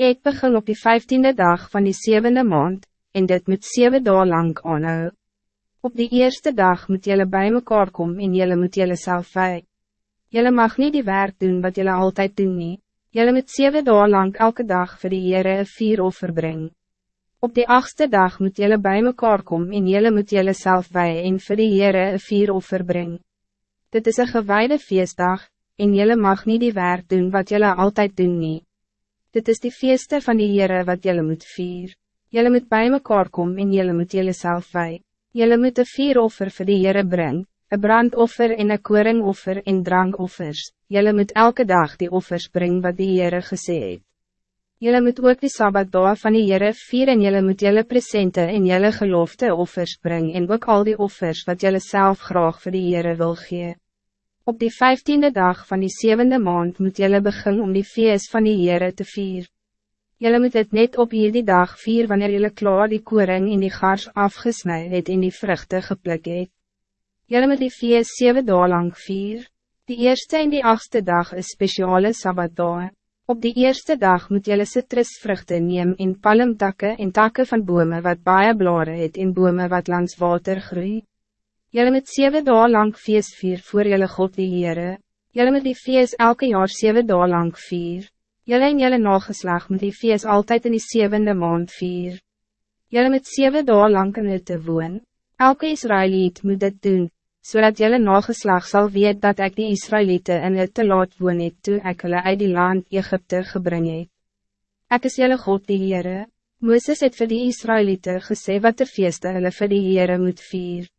Ik begin op die vijftiende dag van die zevende maand, en dit moet zeven dagen lang aanhou. Op die eerste dag moet jullie bij mekaar komen en jullie moet jullie zelf wij. Jullie mag niet die werk doen wat jullie altijd doen nie. Jullie moet zeven dagen lang elke dag voor die Heere een vier offer brengen. Op die achtste dag moet jullie bij mekaar komen en jullie moet jullie zelf wij en voor die Heere een vier offer brengen. Dit is een gewijde feestdag, en jullie mag niet die werk doen wat jullie altijd doen nie. Dit is die feeste van die Heere wat jullie moet vier. Jullie moet bij mekaar komen en jullie moet jullie zelf wij. Jullie moet een vier offer voor die Heere brengen, een brandoffer en een koringoffer en drankoffers. Jullie moet elke dag die offers brengen wat die Heere gesê het. Jullie moet ook die Sabbatdag van die Heere vier en jullie moet jullie presente en jullie gelofte offers brengen en ook al die offers wat jullie zelf graag voor die Heere wil gee. Op die vijftiende dag van die zevende maand moet jullie beginnen om die feest van die Heere te vier. Jullie moet het net op hierdie dag vier wanneer jullie klaar die koring en die gars afgesnijd het en die vruchten gepluk het. Jullie moet die feest zeven dagen lang vier. Die eerste en die achtste dag is speciale Sabbatdag. Op die eerste dag moet jullie citrusvruchten neem in palmtakken en takken van bomen wat baie blare het en bomen wat langs water groei. Jullie moet zeven dagen lang feest vier voor jullie God die Heere. Jullie moet die feest elke jaar zeven dagen lang vier. Jullie en jullie nageslag moet die feest altijd in die zevende maand vier. Jullie moet zeven dagen lang in het te woon. Elke Israëliet moet dit doen, zodat jullie nageslag zal weet dat ik die Israëlieten in het te laat woon het toe ek hulle uit die land Egypte gebring het. Ek is jullie God die Heere. Mooses het vir die Israëlieten gesê wat de feeste hulle vir die Heere moet vier.